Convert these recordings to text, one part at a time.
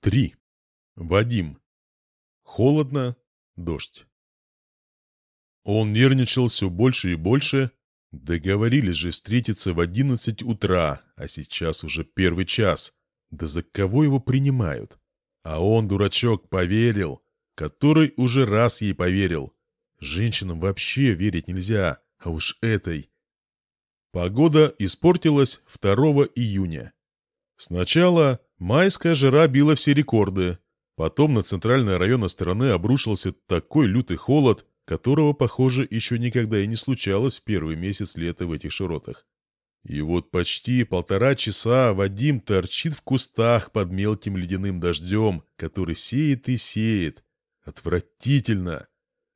Три. Вадим. Холодно. Дождь. Он нервничал все больше и больше. Договорились же встретиться в одиннадцать утра, а сейчас уже первый час. Да за кого его принимают? А он, дурачок, поверил, который уже раз ей поверил. Женщинам вообще верить нельзя, а уж этой. Погода испортилась 2 июня. Сначала майская жара била все рекорды. Потом на центральные районы страны обрушился такой лютый холод, которого, похоже, еще никогда и не случалось в первый месяц лета в этих широтах. И вот почти полтора часа Вадим торчит в кустах под мелким ледяным дождем, который сеет и сеет. Отвратительно!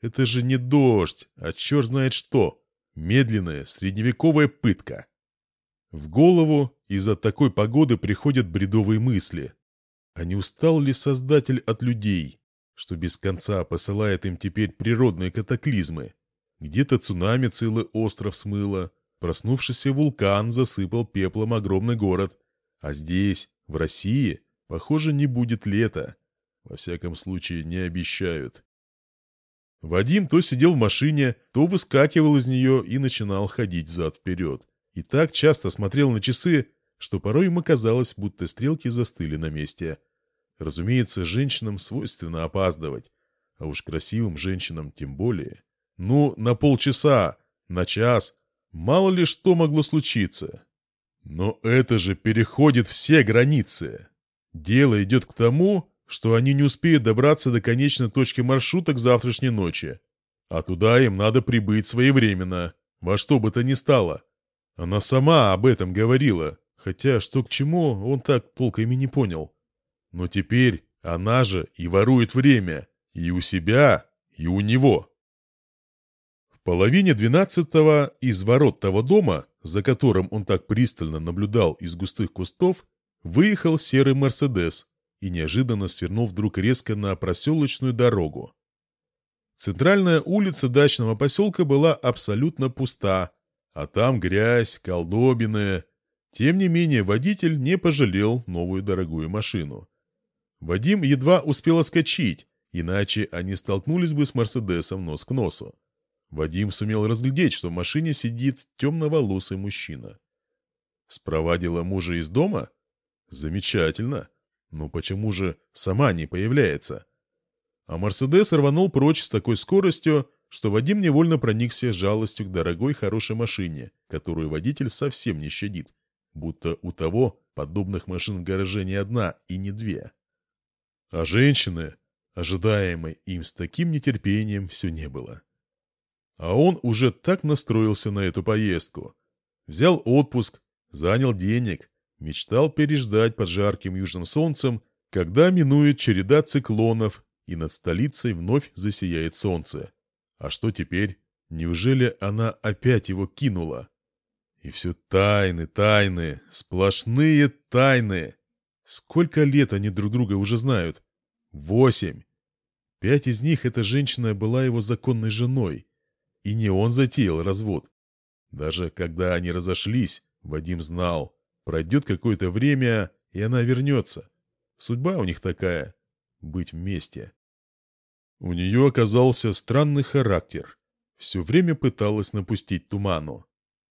Это же не дождь, а черт знает что. Медленная средневековая пытка. В голову из-за такой погоды приходят бредовые мысли. А не устал ли Создатель от людей, что без конца посылает им теперь природные катаклизмы? Где-то цунами целый остров смыло, проснувшийся вулкан засыпал пеплом огромный город, а здесь, в России, похоже, не будет лета. Во всяком случае, не обещают. Вадим то сидел в машине, то выскакивал из нее и начинал ходить зад-вперед и так часто смотрел на часы, что порой ему казалось, будто стрелки застыли на месте. Разумеется, женщинам свойственно опаздывать, а уж красивым женщинам тем более. Ну, на полчаса, на час, мало ли что могло случиться. Но это же переходит все границы. Дело идет к тому, что они не успеют добраться до конечной точки маршрута к завтрашней ночи. А туда им надо прибыть своевременно, во что бы то ни стало. Она сама об этом говорила, хотя что к чему, он так толком и не понял. Но теперь она же и ворует время, и у себя, и у него. В половине двенадцатого из ворот того дома, за которым он так пристально наблюдал из густых кустов, выехал серый «Мерседес» и неожиданно свернул вдруг резко на проселочную дорогу. Центральная улица дачного поселка была абсолютно пуста, а там грязь, колдобины. Тем не менее, водитель не пожалел новую дорогую машину. Вадим едва успел оскочить, иначе они столкнулись бы с Мерседесом нос к носу. Вадим сумел разглядеть, что в машине сидит темноволосый мужчина. Спровадила мужа из дома? Замечательно. Но почему же сама не появляется? А Мерседес рванул прочь с такой скоростью, что Вадим невольно проникся жалостью к дорогой хорошей машине, которую водитель совсем не щадит, будто у того подобных машин в гараже не одна и не две. А женщины, ожидаемой им с таким нетерпением, все не было. А он уже так настроился на эту поездку. Взял отпуск, занял денег, мечтал переждать под жарким южным солнцем, когда минует череда циклонов, и над столицей вновь засияет солнце. А что теперь? Неужели она опять его кинула? И все тайны, тайны, сплошные тайны. Сколько лет они друг друга уже знают? Восемь. Пять из них эта женщина была его законной женой. И не он затеял развод. Даже когда они разошлись, Вадим знал, пройдет какое-то время, и она вернется. Судьба у них такая — быть вместе. У нее оказался странный характер. Все время пыталась напустить туману.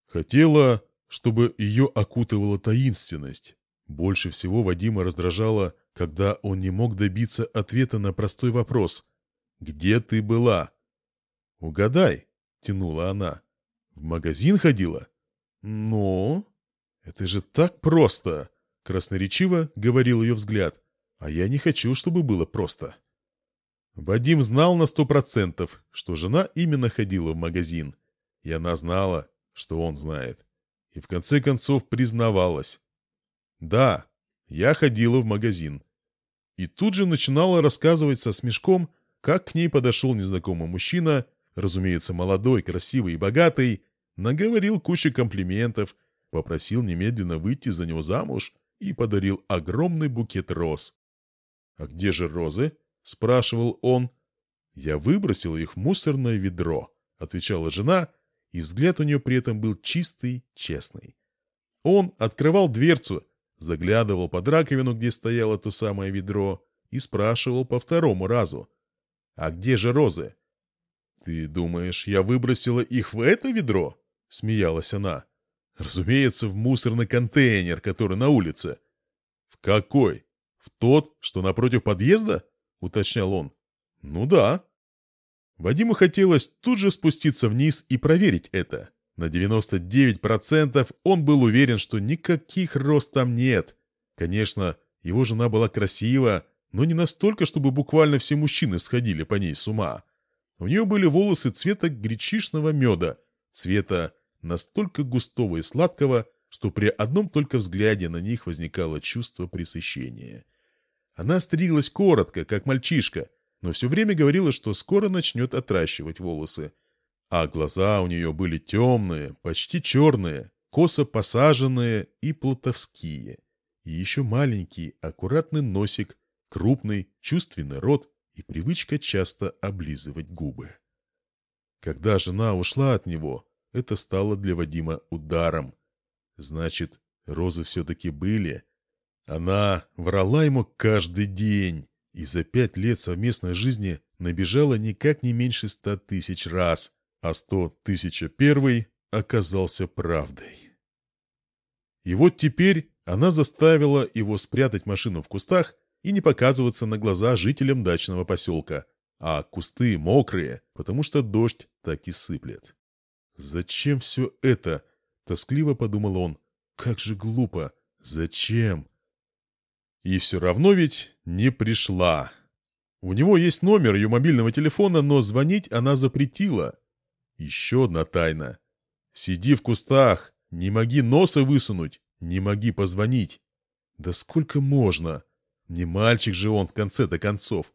Хотела, чтобы ее окутывала таинственность. Больше всего Вадима раздражало, когда он не мог добиться ответа на простой вопрос «Где ты была?» «Угадай», — тянула она. «В магазин ходила?» «Но...» «Это же так просто!» — красноречиво говорил ее взгляд. «А я не хочу, чтобы было просто». Вадим знал на сто процентов, что жена именно ходила в магазин. И она знала, что он знает. И в конце концов признавалась. «Да, я ходила в магазин». И тут же начинала рассказывать со смешком, как к ней подошел незнакомый мужчина, разумеется, молодой, красивый и богатый, наговорил кучу комплиментов, попросил немедленно выйти за него замуж и подарил огромный букет роз. «А где же розы?» — спрашивал он. «Я выбросил их в мусорное ведро», — отвечала жена, и взгляд у нее при этом был чистый, честный. Он открывал дверцу, заглядывал под раковину, где стояло то самое ведро, и спрашивал по второму разу. «А где же розы?» «Ты думаешь, я выбросила их в это ведро?» — смеялась она. «Разумеется, в мусорный контейнер, который на улице». «В какой? В тот, что напротив подъезда?» — уточнял он. «Ну да». Вадиму хотелось тут же спуститься вниз и проверить это. На 99% он был уверен, что никаких роз там нет. Конечно, его жена была красива, но не настолько, чтобы буквально все мужчины сходили по ней с ума. У нее были волосы цвета гречишного меда, цвета настолько густого и сладкого, что при одном только взгляде на них возникало чувство пресыщения. Она стриглась коротко, как мальчишка, но все время говорила, что скоро начнет отращивать волосы. А глаза у нее были темные, почти черные, косо посаженные и плутовские. И еще маленький, аккуратный носик, крупный, чувственный рот и привычка часто облизывать губы. Когда жена ушла от него, это стало для Вадима ударом. Значит, розы все-таки были. Она врала ему каждый день, и за пять лет совместной жизни набежала никак не меньше ста тысяч раз, а сто тысяча первый оказался правдой. И вот теперь она заставила его спрятать машину в кустах и не показываться на глаза жителям дачного поселка, а кусты мокрые, потому что дождь так и сыплет. «Зачем все это?» — тоскливо подумал он. «Как же глупо! Зачем?» И все равно ведь не пришла. У него есть номер ее мобильного телефона, но звонить она запретила. Еще одна тайна. Сиди в кустах, не моги носа высунуть, не моги позвонить. Да сколько можно? Не мальчик же он в конце-то концов.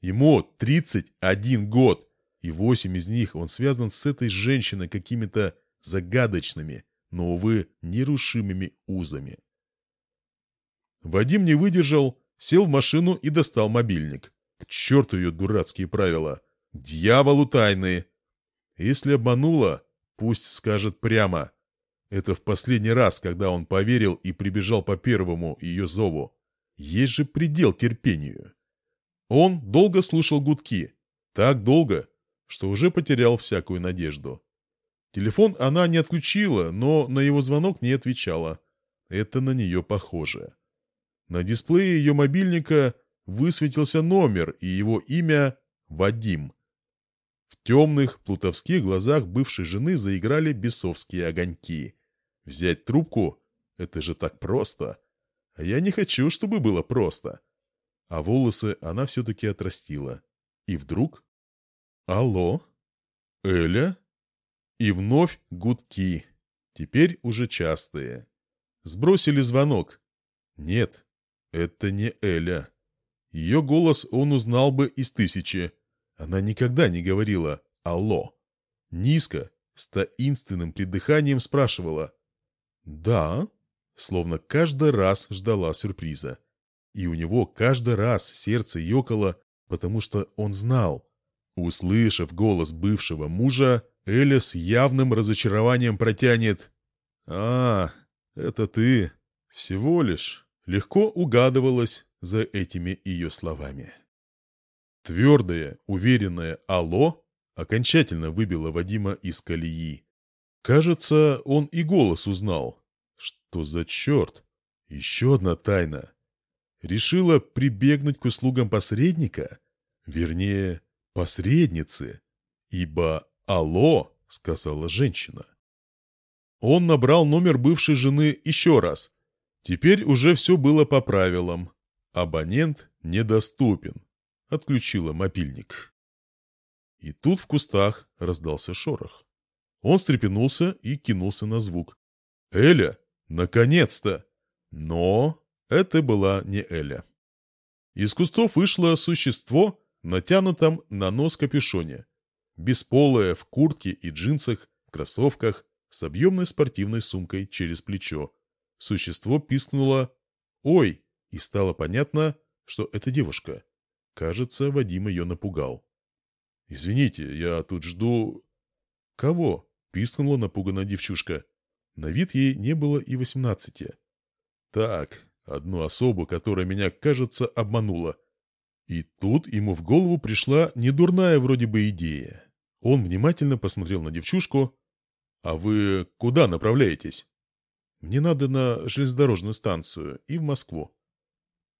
Ему 31 год, и восемь из них он связан с этой женщиной какими-то загадочными, но, увы, нерушимыми узами. Вадим не выдержал, сел в машину и достал мобильник. К черту ее дурацкие правила. Дьяволу тайные. Если обманула, пусть скажет прямо. Это в последний раз, когда он поверил и прибежал по первому ее зову. Есть же предел терпению. Он долго слушал гудки. Так долго, что уже потерял всякую надежду. Телефон она не отключила, но на его звонок не отвечала. Это на нее похоже. На дисплее ее мобильника высветился номер и его имя Вадим. В темных, плутовских глазах бывшей жены заиграли бесовские огоньки. Взять трубку — это же так просто. А я не хочу, чтобы было просто. А волосы она все-таки отрастила. И вдруг... Алло? Эля? И вновь гудки. Теперь уже частые. Сбросили звонок. Нет, это не Эля. Ее голос он узнал бы из тысячи. Она никогда не говорила «Алло». Низко, с таинственным придыханием спрашивала «Да?» Словно каждый раз ждала сюрприза. И у него каждый раз сердце ёкало, потому что он знал. Услышав голос бывшего мужа, Эля с явным разочарованием протянет «А, это ты. Всего лишь» легко угадывалось за этими ее словами. Твердое, уверенное «Алло» окончательно выбило Вадима из колеи. Кажется, он и голос узнал. Что за черт? Еще одна тайна. Решила прибегнуть к услугам посредника? Вернее, посредницы. Ибо «Алло», — сказала женщина. Он набрал номер бывшей жены еще раз, Теперь уже все было по правилам. Абонент недоступен. Отключила мобильник. И тут в кустах раздался шорох. Он встрепенулся и кинулся на звук. «Эля! Наконец-то!» Но это была не Эля. Из кустов вышло существо, натянутом на нос капюшоне. Бесполое, в куртке и джинсах, в кроссовках, с объемной спортивной сумкой через плечо. Существо пискнуло «Ой!» и стало понятно, что это девушка. Кажется, Вадим ее напугал. «Извините, я тут жду...» «Кого?» — пискнула напуганная девчушка. На вид ей не было и восемнадцати. Так, одну особу, которая меня, кажется, обманула. И тут ему в голову пришла недурная вроде бы идея. Он внимательно посмотрел на девчушку. «А вы куда направляетесь?» «Мне надо на железнодорожную станцию и в Москву».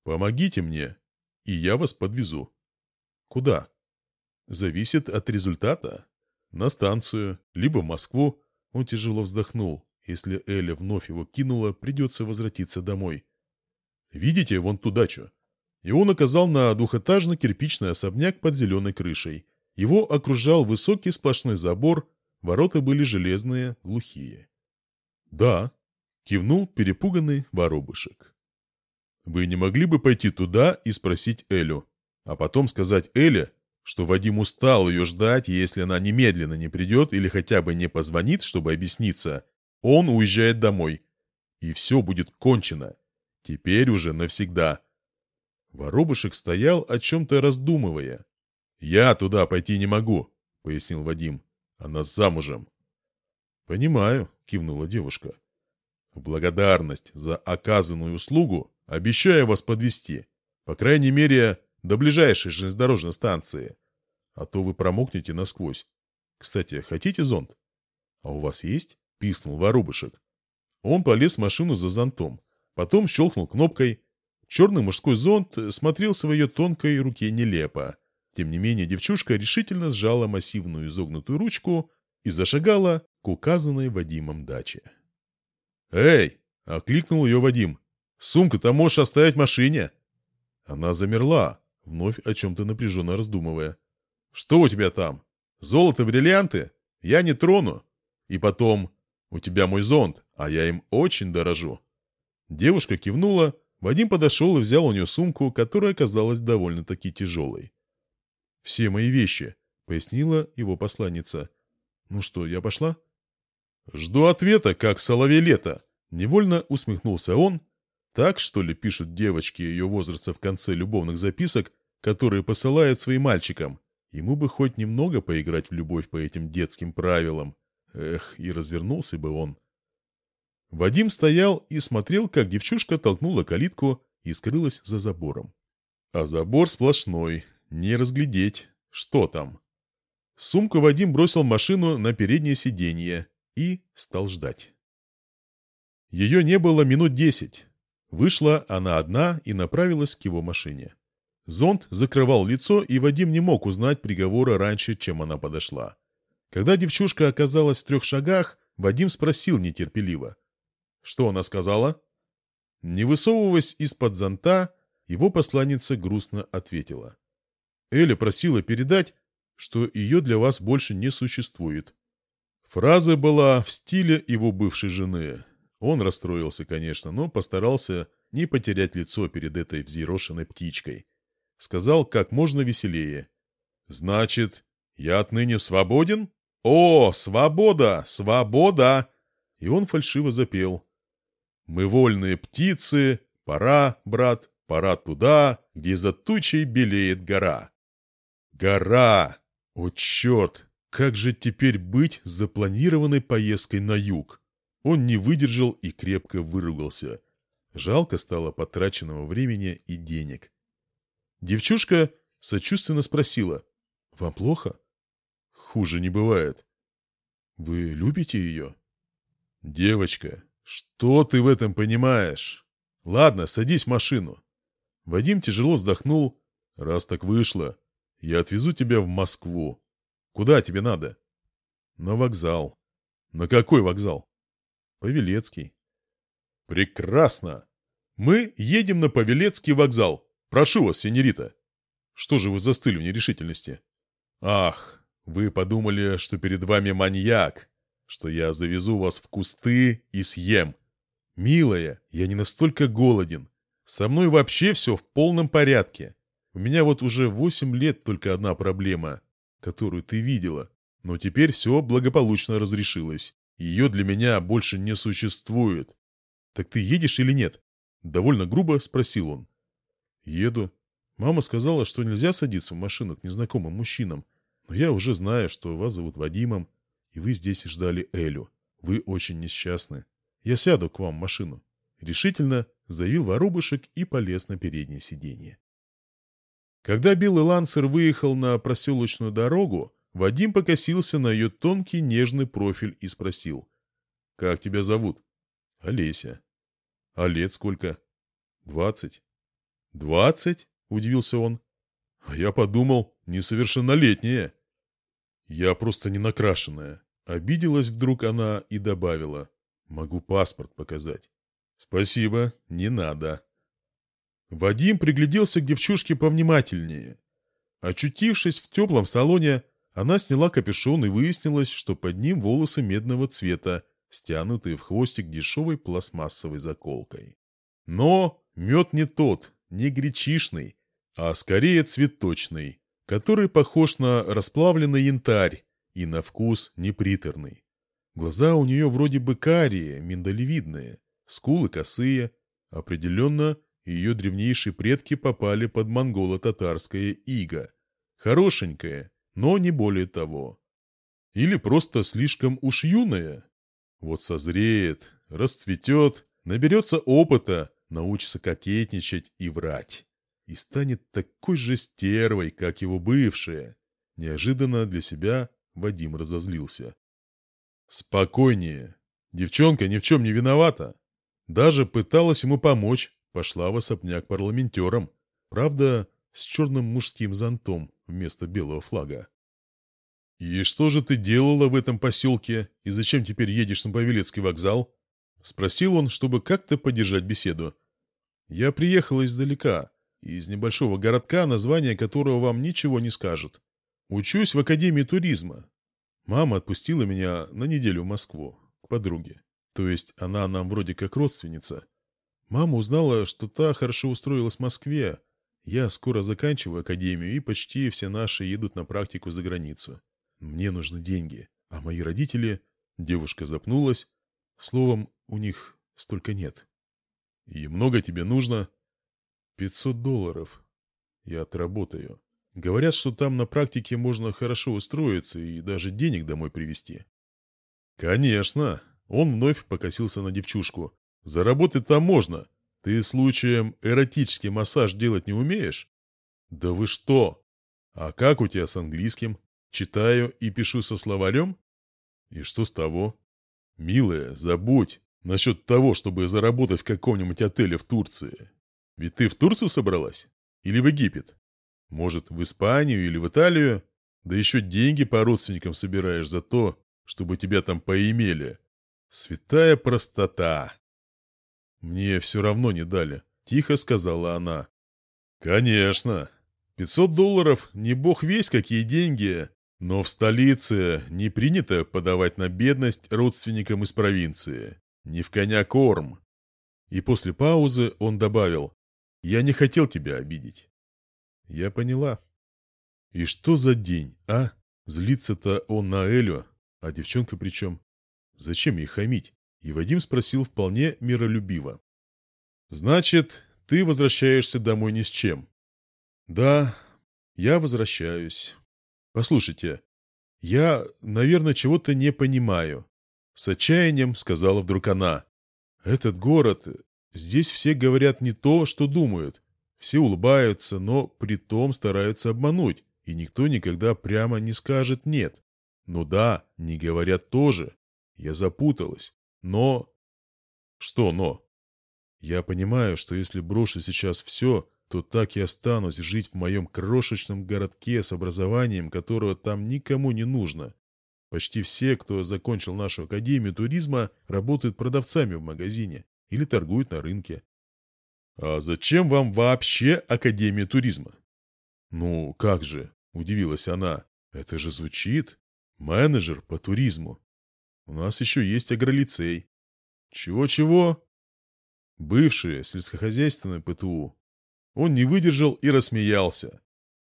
«Помогите мне, и я вас подвезу». «Куда?» «Зависит от результата. На станцию, либо в Москву». Он тяжело вздохнул. Если Эля вновь его кинула, придется возвратиться домой. «Видите вон ту дачу?» И он указал на двухэтажный кирпичный особняк под зеленой крышей. Его окружал высокий сплошной забор, ворота были железные, глухие. «Да», — кивнул перепуганный воробышек. «Вы не могли бы пойти туда и спросить Элю, а потом сказать Эле, что Вадим устал ее ждать, если она немедленно не придет или хотя бы не позвонит, чтобы объясниться, он уезжает домой. И все будет кончено. Теперь уже навсегда. Воробушек стоял, о чем-то раздумывая. «Я туда пойти не могу», — пояснил Вадим. «Она замужем». «Понимаю», — кивнула девушка. «В благодарность за оказанную услугу обещаю вас подвести. По крайней мере, до ближайшей железнодорожной станции. А то вы промокнете насквозь. Кстати, хотите зонт? А у вас есть? — писнул воробышек. Он полез в машину за зонтом. Потом щелкнул кнопкой. Черный мужской зонт смотрелся в ее тонкой руке нелепо. Тем не менее девчушка решительно сжала массивную изогнутую ручку и зашагала к указанной Вадимом даче. «Эй!» — окликнул ее Вадим. «Сумку-то можешь оставить в машине!» Она замерла, вновь о чем-то напряженно раздумывая. «Что у тебя там? Золото-бриллианты? Я не трону. И потом, у тебя мой зонт, а я им очень дорожу». Девушка кивнула, Вадим подошел и взял у нее сумку, которая оказалась довольно-таки тяжелой. «Все мои вещи», — пояснила его посланница. «Ну что, я пошла?» «Жду ответа, как соловей лето», — невольно усмехнулся он. Так, что ли, пишут девочки ее возраста в конце любовных записок, которые посылают своим мальчикам. Ему бы хоть немного поиграть в любовь по этим детским правилам. Эх, и развернулся бы он. Вадим стоял и смотрел, как девчушка толкнула калитку и скрылась за забором. А забор сплошной, не разглядеть, что там. Сумку Вадим бросил машину на переднее сиденье и стал ждать. Ее не было минут десять. Вышла она одна и направилась к его машине. Зонт закрывал лицо, и Вадим не мог узнать приговора раньше, чем она подошла. Когда девчушка оказалась в трех шагах, Вадим спросил нетерпеливо. Что она сказала? Не высовываясь из-под зонта, его посланница грустно ответила. Эля просила передать, что ее для вас больше не существует. Фраза была в стиле его бывшей жены. Он расстроился, конечно, но постарался не потерять лицо перед этой взъерошенной птичкой. Сказал как можно веселее. «Значит, я отныне свободен?» «О, свобода! Свобода!» И он фальшиво запел. «Мы вольные птицы, пора, брат, пора туда, где за тучей белеет гора». «Гора! О, черт! Как же теперь быть с запланированной поездкой на юг?» Он не выдержал и крепко выругался. Жалко стало потраченного времени и денег. Девчушка сочувственно спросила. «Вам плохо?» Хуже не бывает. Вы любите ее? Девочка, что ты в этом понимаешь? Ладно, садись в машину. Вадим тяжело вздохнул. Раз так вышло, я отвезу тебя в Москву. Куда тебе надо? На вокзал. На какой вокзал? Павелецкий. Прекрасно. Мы едем на Павелецкий вокзал. Прошу вас, сеньорита. Что же вы застыли в нерешительности? Ах, вы подумали, что перед вами маньяк, что я завезу вас в кусты и съем. Милая, я не настолько голоден. Со мной вообще все в полном порядке. У меня вот уже восемь лет только одна проблема, которую ты видела. Но теперь все благополучно разрешилось. Ее для меня больше не существует. Так ты едешь или нет? Довольно грубо спросил он. Еду. Мама сказала, что нельзя садиться в машину к незнакомым мужчинам. Но я уже знаю, что вас зовут Вадимом, и вы здесь ждали Элю. Вы очень несчастны. Я сяду к вам в машину. Решительно заявил воробушек и полез на переднее сиденье. Когда белый лансер выехал на проселочную дорогу, Вадим покосился на ее тонкий нежный профиль и спросил. «Как тебя зовут?» «Олеся». «А лет сколько?» «Двадцать». «Двадцать?» — удивился он. «А я подумал, несовершеннолетняя». «Я просто не накрашенная». Обиделась вдруг она и добавила. «Могу паспорт показать». «Спасибо, не надо». Вадим пригляделся к девчушке повнимательнее. Очутившись в теплом салоне, она сняла капюшон и выяснилось, что под ним волосы медного цвета, стянутые в хвостик дешевой пластмассовой заколкой. Но мед не тот, не гречишный, а скорее цветочный, который похож на расплавленный янтарь и на вкус неприторный. Глаза у нее вроде бы карие, миндалевидные, скулы косые, определенно ее древнейшие предки попали под монголо-татарское иго. Хорошенькое, но не более того. Или просто слишком уж юная. Вот созреет, расцветет, наберется опыта, научится кокетничать и врать. И станет такой же стервой, как его бывшая. Неожиданно для себя Вадим разозлился. «Спокойнее. Девчонка ни в чем не виновата. Даже пыталась ему помочь, пошла в особняк парламентером. Правда, с черным мужским зонтом вместо белого флага. «И что же ты делала в этом поселке, и зачем теперь едешь на Павелецкий вокзал?» Спросил он, чтобы как-то поддержать беседу. «Я приехала издалека, из небольшого городка, название которого вам ничего не скажет. Учусь в Академии туризма. Мама отпустила меня на неделю в Москву, к подруге. То есть она нам вроде как родственница. Мама узнала, что та хорошо устроилась в Москве. Я скоро заканчиваю академию, и почти все наши едут на практику за границу. Мне нужны деньги, а мои родители... Девушка запнулась. Словом, у них столько нет. И много тебе нужно? Пятьсот долларов. Я отработаю. Говорят, что там на практике можно хорошо устроиться и даже денег домой привезти. Конечно. Он вновь покосился на девчушку. Заработать там можно. Ты случаем эротический массаж делать не умеешь? Да вы что? А как у тебя с английским? Читаю и пишу со словарем? И что с того? Милая, забудь насчет того, чтобы заработать в каком-нибудь отеле в Турции. Ведь ты в Турцию собралась? Или в Египет? Может, в Испанию или в Италию? Да еще деньги по родственникам собираешь за то, чтобы тебя там поимели. Святая простота. «Мне все равно не дали», — тихо сказала она. «Конечно. Пятьсот долларов — не бог весь какие деньги, но в столице не принято подавать на бедность родственникам из провинции. Не в коня корм». И после паузы он добавил, «Я не хотел тебя обидеть». «Я поняла». «И что за день, а? Злится-то он на Элю, а девчонка при чем? Зачем ей хамить? И Вадим спросил вполне миролюбиво. «Значит, ты возвращаешься домой ни с чем?» «Да, я возвращаюсь. Послушайте, я, наверное, чего-то не понимаю». С отчаянием сказала вдруг она. «Этот город, здесь все говорят не то, что думают. Все улыбаются, но при том стараются обмануть, и никто никогда прямо не скажет «нет». Ну да, не говорят тоже. Я запуталась. Но... Что но? Я понимаю, что если брошу сейчас все, то так и останусь жить в моем крошечном городке с образованием, которого там никому не нужно. Почти все, кто закончил нашу академию туризма, работают продавцами в магазине или торгуют на рынке. А зачем вам вообще академия туризма? Ну, как же, удивилась она. Это же звучит. Менеджер по туризму. У нас еще есть агролицей. Чего-чего? Бывшее сельскохозяйственное ПТУ. Он не выдержал и рассмеялся.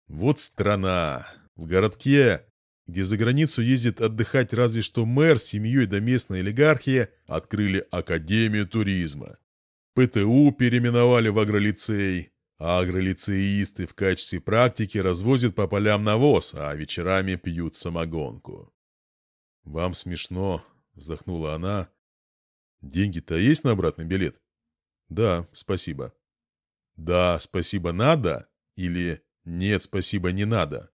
Вот страна. В городке, где за границу ездит отдыхать разве что мэр с семьей да местная олигархия, открыли Академию туризма. ПТУ переименовали в агролицей, а агролицеисты в качестве практики развозят по полям навоз, а вечерами пьют самогонку. «Вам смешно», — вздохнула она. «Деньги-то есть на обратный билет?» Да, спасибо. Да, спасибо надо или нет, спасибо не надо.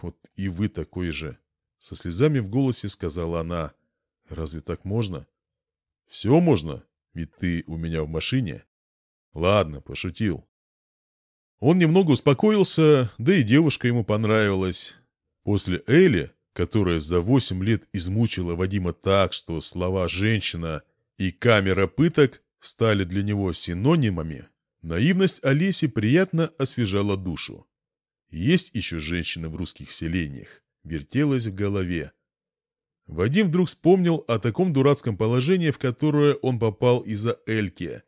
Вот и вы такой же. Со слезами в голосе сказала она. Разве так можно? Все можно, ведь ты у меня в машине. Ладно, пошутил. Он немного успокоился, да и девушка ему понравилась. После Эли, которая за восемь лет измучила Вадима так, что слова «женщина» и «камера пыток» стали для него синонимами, наивность Олеси приятно освежала душу. Есть еще женщины в русских селениях, вертелась в голове. Вадим вдруг вспомнил о таком дурацком положении, в которое он попал из-за Эльки.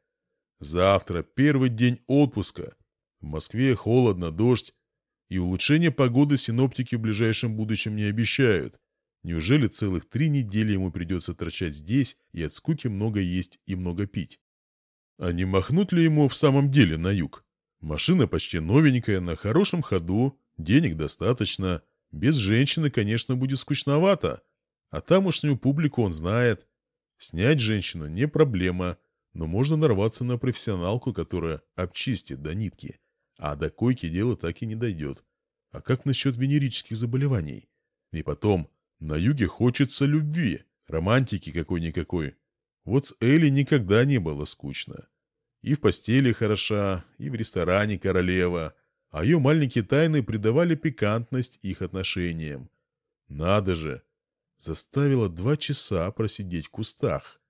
Завтра первый день отпуска. В Москве холодно, дождь, и улучшение погоды синоптики в ближайшем будущем не обещают. Неужели целых три недели ему придется торчать здесь и от скуки много есть и много пить? А не махнуть ли ему в самом деле на юг? Машина почти новенькая, на хорошем ходу, денег достаточно. Без женщины, конечно, будет скучновато. А тамошнюю публику он знает. Снять женщину не проблема, но можно нарваться на профессионалку, которая обчистит до нитки. А до койки дело так и не дойдет. А как насчет венерических заболеваний? И потом, на юге хочется любви, романтики какой-никакой. Вот с Элли никогда не было скучно. И в постели хороша, и в ресторане королева, а ее маленькие тайны придавали пикантность их отношениям. Надо же! Заставила два часа просидеть в кустах.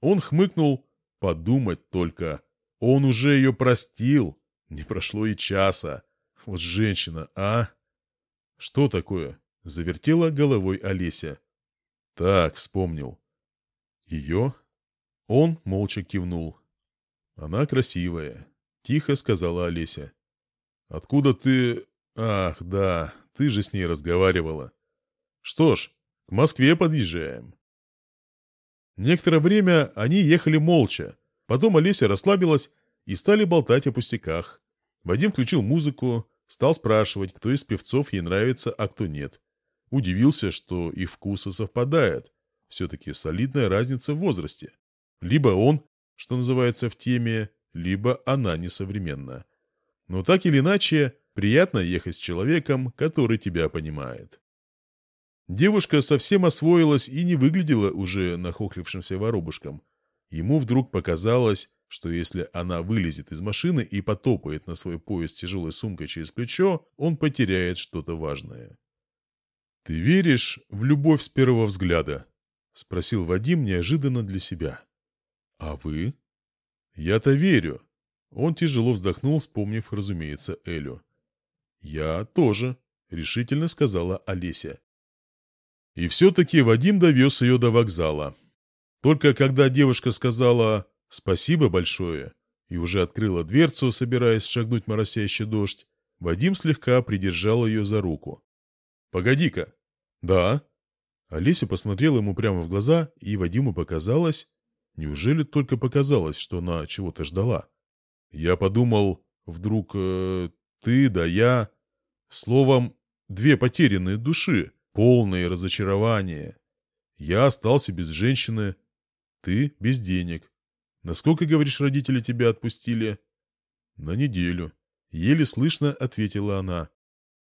Он хмыкнул, подумать только. Он уже ее простил. Не прошло и часа. Вот женщина, а? Что такое? Завертела головой Олеся. Так, вспомнил. Ее? Он молча кивнул. Она красивая, тихо сказала Олеся. Откуда ты... Ах, да, ты же с ней разговаривала. Что ж, к Москве подъезжаем. Некоторое время они ехали молча. Потом Олеся расслабилась и стали болтать о пустяках. Вадим включил музыку, стал спрашивать, кто из певцов ей нравится, а кто нет. Удивился, что их вкусы совпадают. Все-таки солидная разница в возрасте. Либо он, что называется, в теме, либо она несовременна. Но так или иначе, приятно ехать с человеком, который тебя понимает. Девушка совсем освоилась и не выглядела уже нахохлившимся воробушком. Ему вдруг показалось, что если она вылезет из машины и потопает на свой пояс тяжелой сумкой через плечо, он потеряет что-то важное. «Ты веришь в любовь с первого взгляда?» — спросил Вадим неожиданно для себя. «А вы?» «Я-то верю». Он тяжело вздохнул, вспомнив, разумеется, Элю. «Я тоже», — решительно сказала Олеся. И все-таки Вадим довез ее до вокзала. Только когда девушка сказала «спасибо большое» и уже открыла дверцу, собираясь шагнуть моросящий дождь, Вадим слегка придержал ее за руку. «Погоди-ка». «Да». Олеся посмотрела ему прямо в глаза, и Вадиму показалось... Неужели только показалось, что она чего-то ждала? Я подумал, вдруг э, ты да я... Словом, две потерянные души полное разочарование. Я остался без женщины, ты без денег. Насколько, говоришь, родители тебя отпустили? На неделю. Еле слышно ответила она.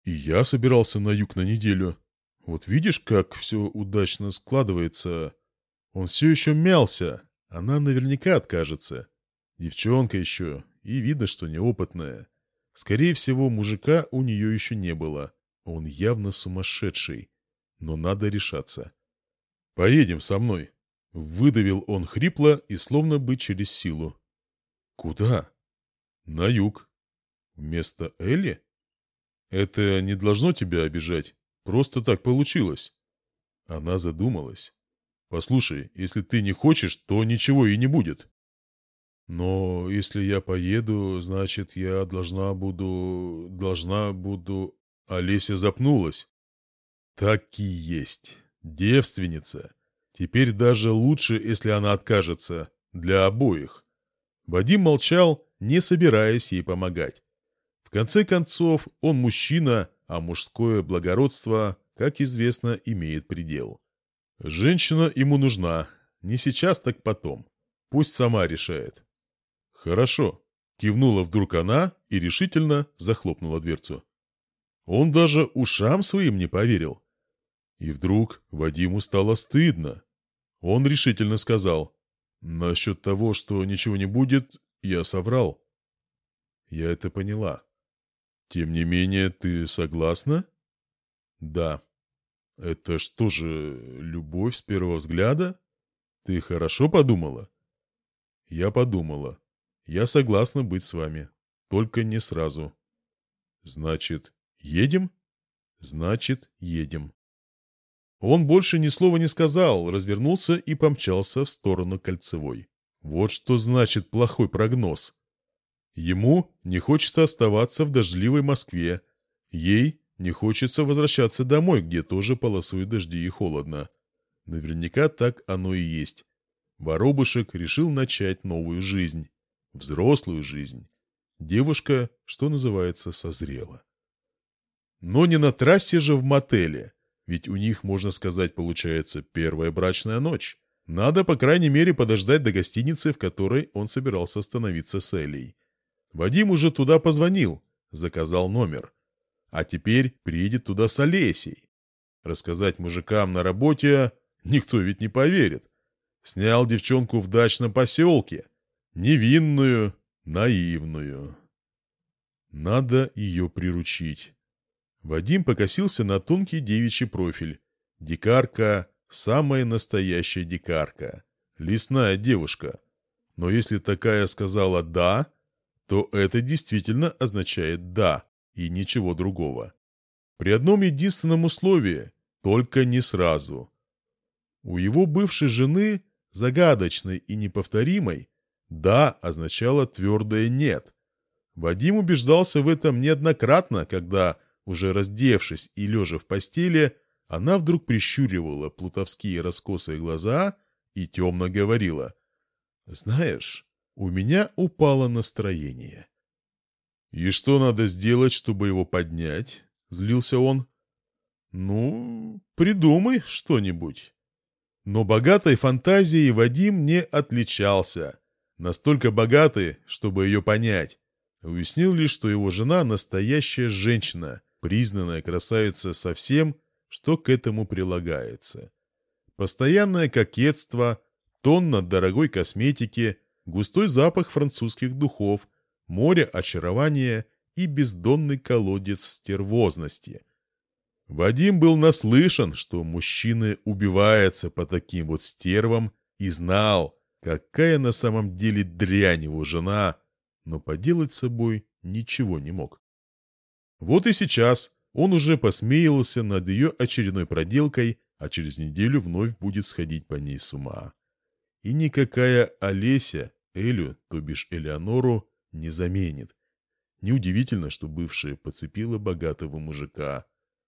И я собирался на юг на неделю. Вот видишь, как все удачно складывается. Он все еще мялся. Она наверняка откажется. Девчонка еще, и видно, что неопытная. Скорее всего, мужика у нее еще не было. Он явно сумасшедший но надо решаться. «Поедем со мной», — выдавил он хрипло и словно бы через силу. «Куда?» «На юг». «Вместо Элли?» «Это не должно тебя обижать. Просто так получилось». Она задумалась. «Послушай, если ты не хочешь, то ничего и не будет». «Но если я поеду, значит, я должна буду... должна буду...» Олеся запнулась. Так и есть. Девственница. Теперь даже лучше, если она откажется. Для обоих. Вадим молчал, не собираясь ей помогать. В конце концов, он мужчина, а мужское благородство, как известно, имеет предел. Женщина ему нужна. Не сейчас, так потом. Пусть сама решает. «Хорошо», — кивнула вдруг она и решительно захлопнула дверцу. Он даже ушам своим не поверил. И вдруг Вадиму стало стыдно. Он решительно сказал, «Насчет того, что ничего не будет, я соврал». Я это поняла. «Тем не менее, ты согласна?» «Да». «Это что же, любовь с первого взгляда? Ты хорошо подумала?» «Я подумала. Я согласна быть с вами. Только не сразу». «Значит, едем?» «Значит, едем». Он больше ни слова не сказал, развернулся и помчался в сторону Кольцевой. Вот что значит плохой прогноз. Ему не хочется оставаться в дождливой Москве. Ей не хочется возвращаться домой, где тоже полосуют дожди и холодно. Наверняка так оно и есть. Воробушек решил начать новую жизнь. Взрослую жизнь. Девушка, что называется, созрела. Но не на трассе же в мотеле. Ведь у них, можно сказать, получается первая брачная ночь. Надо, по крайней мере, подождать до гостиницы, в которой он собирался остановиться с Элей. Вадим уже туда позвонил, заказал номер а теперь приедет туда с Олесей. Рассказать мужикам на работе никто ведь не поверит. Снял девчонку в дачном поселке. Невинную, наивную. Надо ее приручить. Вадим покосился на тонкий девичий профиль. Дикарка, самая настоящая дикарка. Лесная девушка. Но если такая сказала «да», то это действительно означает «да» и ничего другого. При одном единственном условии – только не сразу. У его бывшей жены, загадочной и неповторимой, «да» означало твердое «нет». Вадим убеждался в этом неоднократно, когда, уже раздевшись и лежа в постели, она вдруг прищуривала плутовские раскосые глаза и темно говорила «Знаешь, у меня упало настроение». «И что надо сделать, чтобы его поднять?» — злился он. «Ну, придумай что-нибудь». Но богатой фантазией Вадим не отличался. Настолько богатый, чтобы ее понять. Уяснил лишь, что его жена – настоящая женщина, признанная красавица со всем, что к этому прилагается. Постоянное кокетство, тонна дорогой косметики, густой запах французских духов – море очарования и бездонный колодец стервозности. Вадим был наслышан, что мужчины убиваются по таким вот стервам и знал, какая на самом деле дрянь его жена, но поделать с собой ничего не мог. Вот и сейчас он уже посмеялся над ее очередной проделкой, а через неделю вновь будет сходить по ней с ума. И никакая Олеся, Элю, то бишь Элеонору, не заменит. Неудивительно, что бывшая подцепила богатого мужика.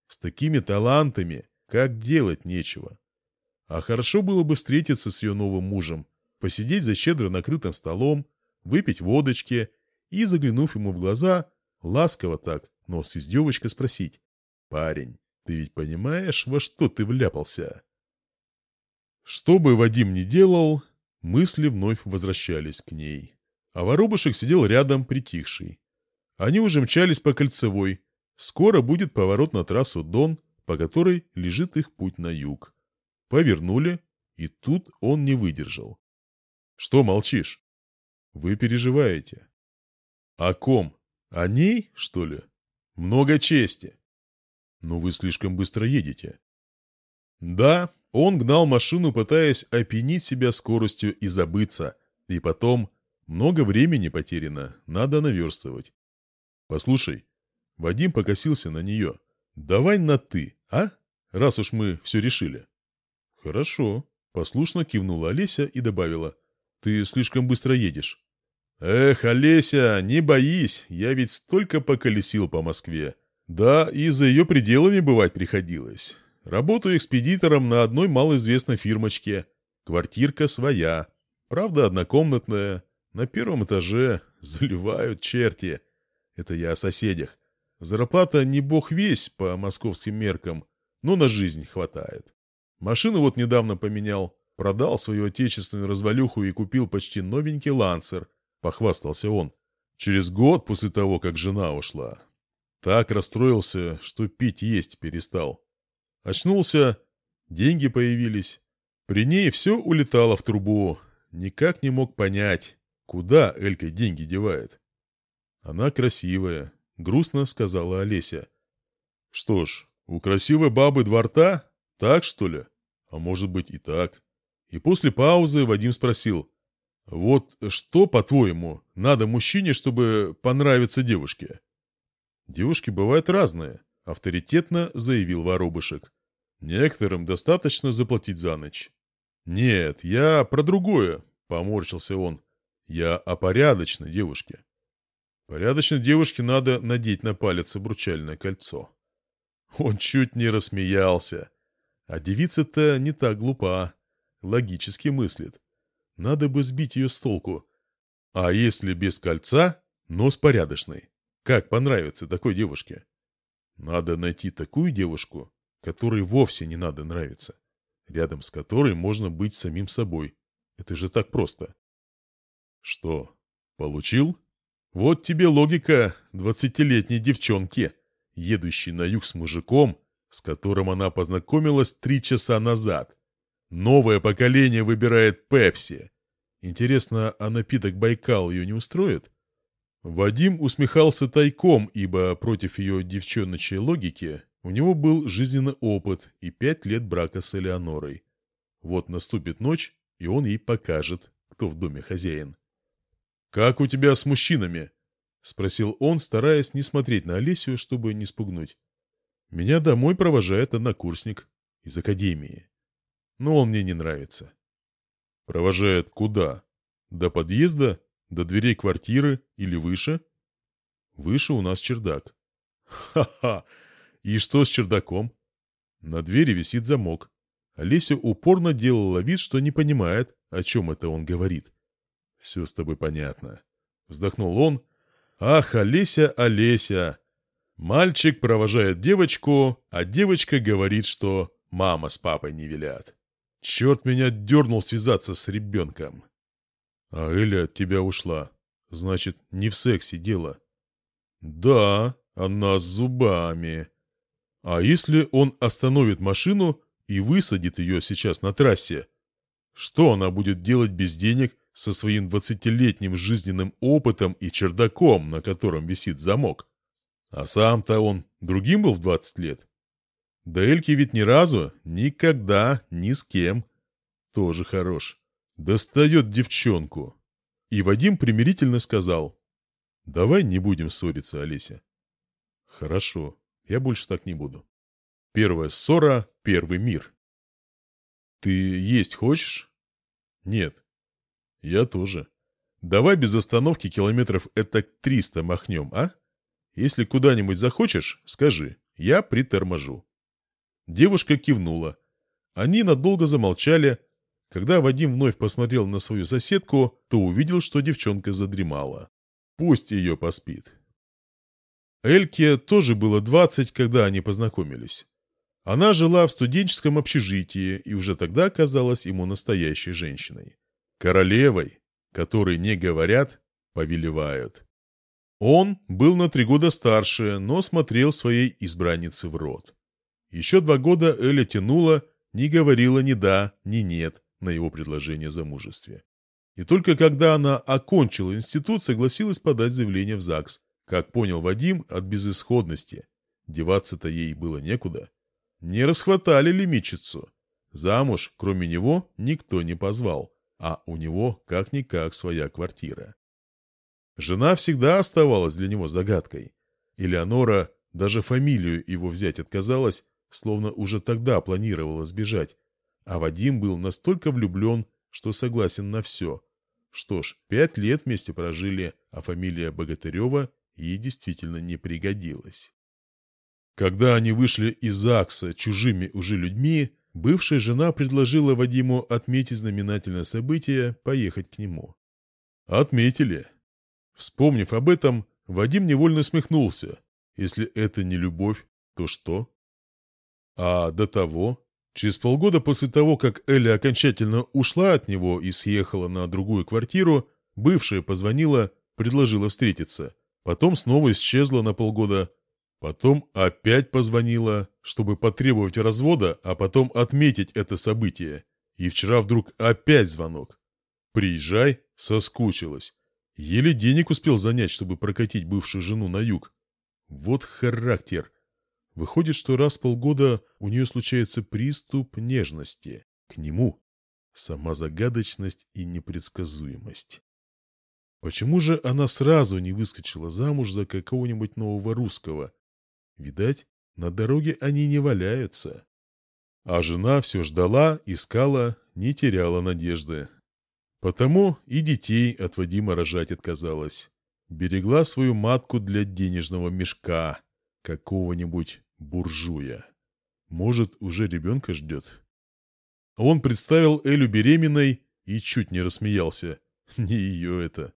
С такими талантами как делать нечего. А хорошо было бы встретиться с ее новым мужем, посидеть за щедро накрытым столом, выпить водочки и, заглянув ему в глаза, ласково так, но с издевочкой спросить. «Парень, ты ведь понимаешь, во что ты вляпался?» Что бы Вадим ни делал, мысли вновь возвращались к ней а воробушек сидел рядом, притихший. Они уже мчались по кольцевой. Скоро будет поворот на трассу Дон, по которой лежит их путь на юг. Повернули, и тут он не выдержал. «Что молчишь? Вы переживаете». «О ком? О ней, что ли? Много чести». «Но вы слишком быстро едете». Да, он гнал машину, пытаясь опьянить себя скоростью и забыться, и потом много времени потеряно, надо наверстывать. Послушай, Вадим покосился на нее. Давай на «ты», а? Раз уж мы все решили. Хорошо. Послушно кивнула Олеся и добавила. Ты слишком быстро едешь. Эх, Олеся, не боись, я ведь столько поколесил по Москве. Да, и за ее пределами бывать приходилось. Работаю экспедитором на одной малоизвестной фирмочке. Квартирка своя. Правда, однокомнатная. На первом этаже заливают черти. Это я о соседях. Зарплата не бог весь по московским меркам, но на жизнь хватает. Машину вот недавно поменял. Продал свою отечественную развалюху и купил почти новенький лансер. — похвастался он. «Через год после того, как жена ушла. Так расстроился, что пить есть перестал. Очнулся, деньги появились. При ней все улетало в трубу. Никак не мог понять, куда Элька деньги девает. Она красивая, грустно сказала Олеся. Что ж, у красивой бабы два рта? Так, что ли? А может быть и так. И после паузы Вадим спросил. Вот что, по-твоему, надо мужчине, чтобы понравиться девушке? Девушки бывают разные, авторитетно заявил Воробышек. Некоторым достаточно заплатить за ночь. Нет, я про другое, поморщился он. Я о порядочной девушке. Порядочной девушке надо надеть на палец обручальное кольцо. Он чуть не рассмеялся. А девица-то не так глупа. Логически мыслит. Надо бы сбить ее с толку. А если без кольца, но с порядочной? Как понравится такой девушке? Надо найти такую девушку, которой вовсе не надо нравиться, рядом с которой можно быть самим собой. Это же так просто. Что, получил? Вот тебе логика двадцатилетней девчонки, едущей на юг с мужиком, с которым она познакомилась три часа назад. Новое поколение выбирает Пепси. Интересно, а напиток Байкал ее не устроит? Вадим усмехался тайком, ибо против ее девчоночей логики у него был жизненный опыт и пять лет брака с Элеонорой. Вот наступит ночь, и он ей покажет, кто в доме хозяин. «Как у тебя с мужчинами?» — спросил он, стараясь не смотреть на Олесю, чтобы не спугнуть. «Меня домой провожает однокурсник из академии. Но он мне не нравится». «Провожает куда? До подъезда до дверей квартиры или выше? Выше у нас чердак. Ха-ха! И что с чердаком? На двери висит замок. Олеся упорно делала вид, что не понимает, о чем это он говорит. «Все с тобой понятно». Вздохнул он. «Ах, Олеся, Олеся!» Мальчик провожает девочку, а девочка говорит, что мама с папой не велят. Черт меня дернул связаться с ребенком. А Эля от тебя ушла. Значит, не в сексе дело. Да, она с зубами. А если он остановит машину и высадит ее сейчас на трассе? Что она будет делать без денег со своим двадцатилетним жизненным опытом и чердаком, на котором висит замок? А сам-то он другим был в двадцать лет. Да Эльки ведь ни разу, никогда, ни с кем. Тоже хорош. Достает девчонку. И Вадим примирительно сказал. Давай не будем ссориться, Олеся. Хорошо, я больше так не буду. Первая ссора — первый мир. Ты есть хочешь? Нет. Я тоже. Давай без остановки километров это 300 махнем, а? Если куда-нибудь захочешь, скажи, я приторможу. Девушка кивнула. Они надолго замолчали, когда Вадим вновь посмотрел на свою соседку, то увидел, что девчонка задремала. Пусть ее поспит. Эльке тоже было двадцать, когда они познакомились. Она жила в студенческом общежитии и уже тогда казалась ему настоящей женщиной. Королевой, которой не говорят, повелевают. Он был на три года старше, но смотрел своей избраннице в рот. Еще два года Эля тянула, не говорила ни да, ни нет, на его предложение о замужестве. И только когда она окончила институт, согласилась подать заявление в ЗАГС, как понял Вадим, от безысходности. Деваться-то ей было некуда. Не расхватали лимитчицу. Замуж, кроме него, никто не позвал, а у него как-никак своя квартира. Жена всегда оставалась для него загадкой. Элеонора даже фамилию его взять отказалась, словно уже тогда планировала сбежать, а Вадим был настолько влюблен, что согласен на все. Что ж, пять лет вместе прожили, а фамилия Богатырева ей действительно не пригодилась. Когда они вышли из ЗАГСа чужими уже людьми, бывшая жена предложила Вадиму отметить знаменательное событие, поехать к нему. Отметили. Вспомнив об этом, Вадим невольно смехнулся. Если это не любовь, то что? А до того Через полгода после того, как Эля окончательно ушла от него и съехала на другую квартиру, бывшая позвонила, предложила встретиться. Потом снова исчезла на полгода. Потом опять позвонила, чтобы потребовать развода, а потом отметить это событие. И вчера вдруг опять звонок. «Приезжай», соскучилась. Еле денег успел занять, чтобы прокатить бывшую жену на юг. Вот характер. Выходит, что раз в полгода у нее случается приступ нежности к нему. Сама загадочность и непредсказуемость. Почему же она сразу не выскочила замуж за какого-нибудь нового русского? Видать, на дороге они не валяются. А жена все ждала, искала, не теряла надежды. Потому и детей от Вадима рожать отказалась. Берегла свою матку для денежного мешка, какого-нибудь буржуя. Может, уже ребенка ждет? Он представил Элю беременной и чуть не рассмеялся. Не ее это.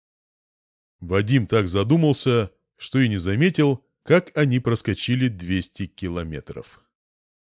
Вадим так задумался, что и не заметил, как они проскочили 200 километров.